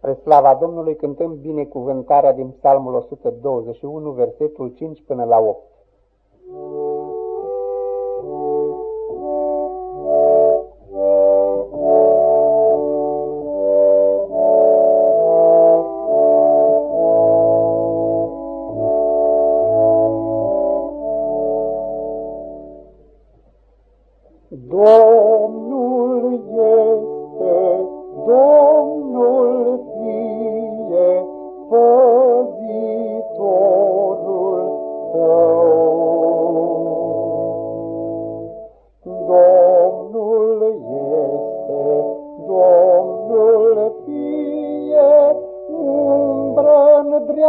Spre slava Domnului cântăm binecuvântarea din Psalmul 121, versetul 5 până la 8.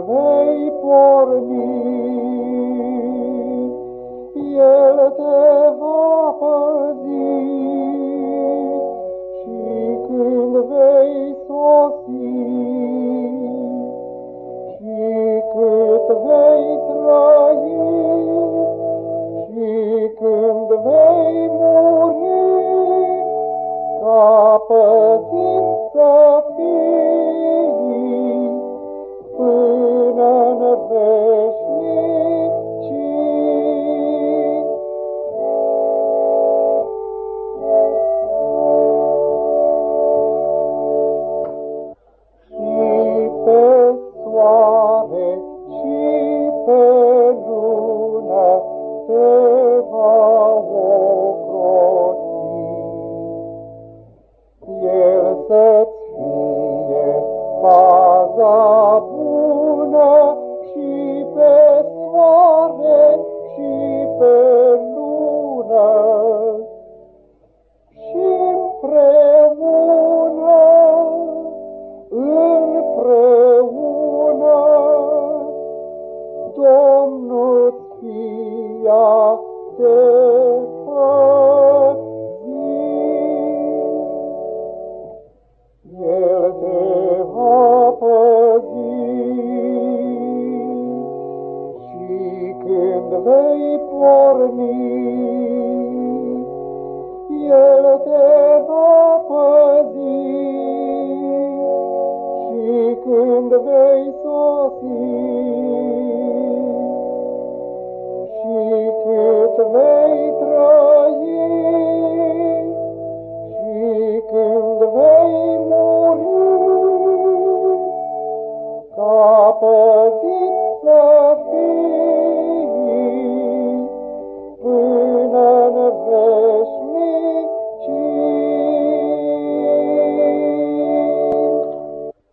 vei porni. Domnul ția te păzi. El te va păzi și când vei porni, El te va păzi. opposite the field.